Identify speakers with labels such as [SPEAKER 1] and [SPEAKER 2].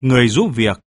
[SPEAKER 1] người giúp việc.